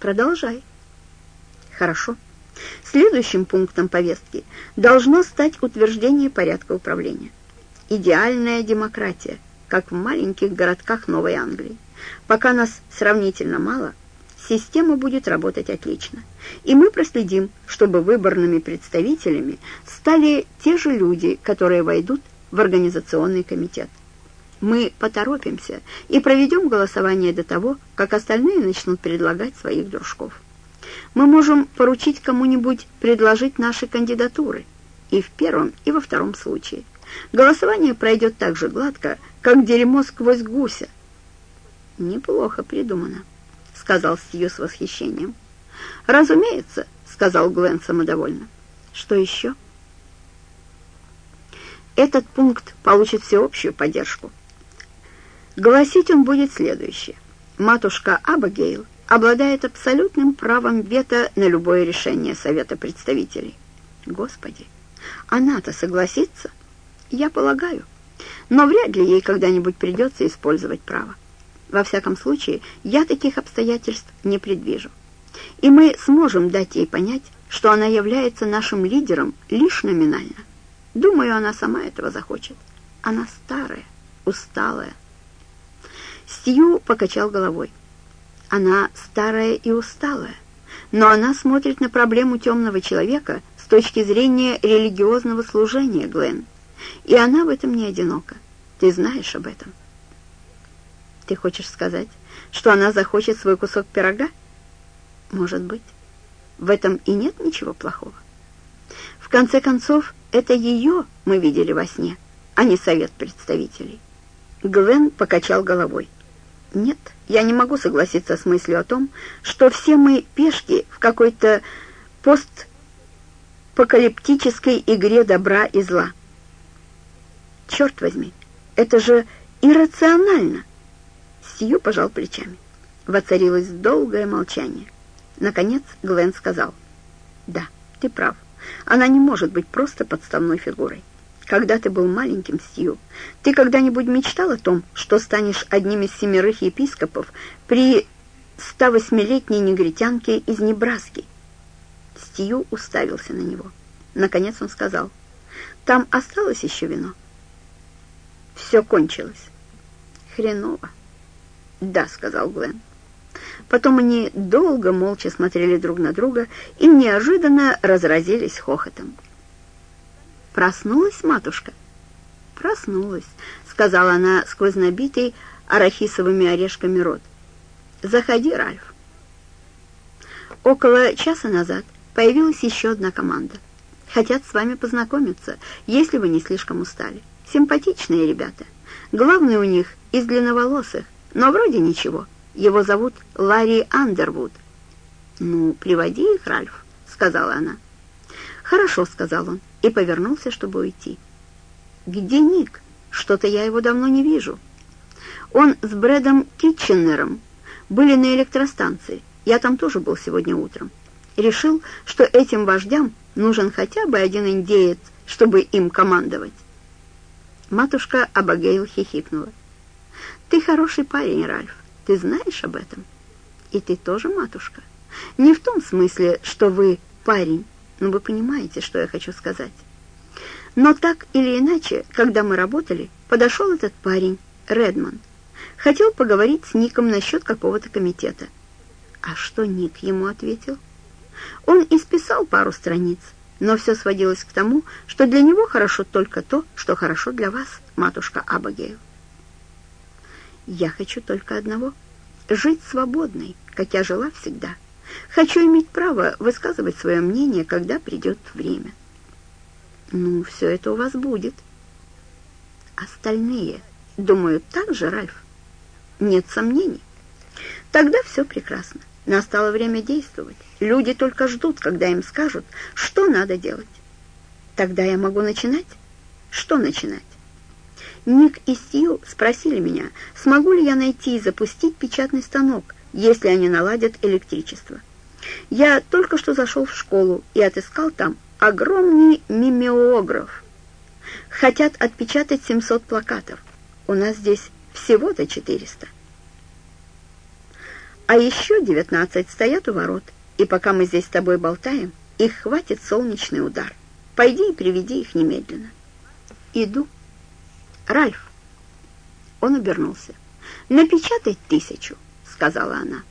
Продолжай. Хорошо. Следующим пунктом повестки должно стать утверждение порядка управления. Идеальная демократия, как в маленьких городках Новой Англии. Пока нас сравнительно мало, система будет работать отлично. И мы проследим, чтобы выборными представителями стали те же люди, которые войдут в организационный комитет. Мы поторопимся и проведем голосование до того, как остальные начнут предлагать своих дружков. Мы можем поручить кому-нибудь предложить наши кандидатуры и в первом, и во втором случае. Голосование пройдет так же гладко, как дерьмо сквозь гуся. «Неплохо придумано», — сказал Стью с восхищением. «Разумеется», — сказал Глен самодовольно. «Что еще?» Этот пункт получит всеобщую поддержку. Гласить он будет следующее. Матушка Абагейл обладает абсолютным правом вето на любое решение Совета представителей. Господи, она-то согласится? Я полагаю. Но вряд ли ей когда-нибудь придется использовать право. Во всяком случае, я таких обстоятельств не предвижу. И мы сможем дать ей понять, что она является нашим лидером лишь номинально. Думаю, она сама этого захочет. Она старая, усталая. Стью покачал головой. Она старая и усталая, но она смотрит на проблему темного человека с точки зрения религиозного служения, Глен. И она в этом не одинока. Ты знаешь об этом. Ты хочешь сказать, что она захочет свой кусок пирога? Может быть. В этом и нет ничего плохого. В конце концов, это ее мы видели во сне, а не совет представителей. Глен покачал головой. Нет, я не могу согласиться с мыслью о том, что все мы пешки в какой-то постапокалиптической игре добра и зла. Черт возьми, это же иррационально. Сью пожал плечами. Воцарилось долгое молчание. Наконец Глен сказал, «Да, ты прав. Она не может быть просто подставной фигурой. Когда ты был маленьким, Сью, ты когда-нибудь мечтал о том, что станешь одним из семерых епископов при 108-летней негритянке из Небраски?» Стью уставился на него. Наконец он сказал, «Там осталось еще вино?» «Все кончилось». «Хреново». «Да», — сказал Глен. Потом они долго молча смотрели друг на друга и неожиданно разразились хохотом. «Проснулась матушка?» «Проснулась», — сказала она сквозь набитый арахисовыми орешками рот. «Заходи, Ральф». Около часа назад появилась еще одна команда. Хотят с вами познакомиться, если вы не слишком устали. Симпатичные ребята. Главный у них из длинноволосых, но вроде ничего. Его зовут Ларри Андервуд. «Ну, приводи их, Ральф», — сказала она. «Хорошо», — сказал он, и повернулся, чтобы уйти. «Где Ник? Что-то я его давно не вижу». «Он с Брэдом Китченером были на электростанции. Я там тоже был сегодня утром. Решил, что этим вождям нужен хотя бы один индеец, чтобы им командовать». Матушка Абагейл хихикнула. «Ты хороший парень, Ральф. Ты знаешь об этом?» «И ты тоже, матушка. Не в том смысле, что вы парень, но вы понимаете, что я хочу сказать. Но так или иначе, когда мы работали, подошел этот парень, Редман. Хотел поговорить с Ником насчет какого-то комитета. А что Ник ему ответил? Он исписал пару страниц, но все сводилось к тому, что для него хорошо только то, что хорошо для вас, матушка Абагейл. Я хочу только одного — жить свободной, как я жила всегда — Хочу иметь право высказывать свое мнение, когда придет время. Ну, все это у вас будет. Остальные думают так же, Ральф? Нет сомнений. Тогда все прекрасно. Настало время действовать. Люди только ждут, когда им скажут, что надо делать. Тогда я могу начинать? Что начинать? Ник и Стью спросили меня, смогу ли я найти и запустить печатный станок, если они наладят электричество. Я только что зашел в школу и отыскал там огромный мимеограф. Хотят отпечатать 700 плакатов. У нас здесь всего-то 400. А еще девятнадцать стоят у ворот, и пока мы здесь с тобой болтаем, их хватит солнечный удар. Пойди и приведи их немедленно. Иду. Ральф. Он обернулся. «Напечатай тысячу», — сказала она.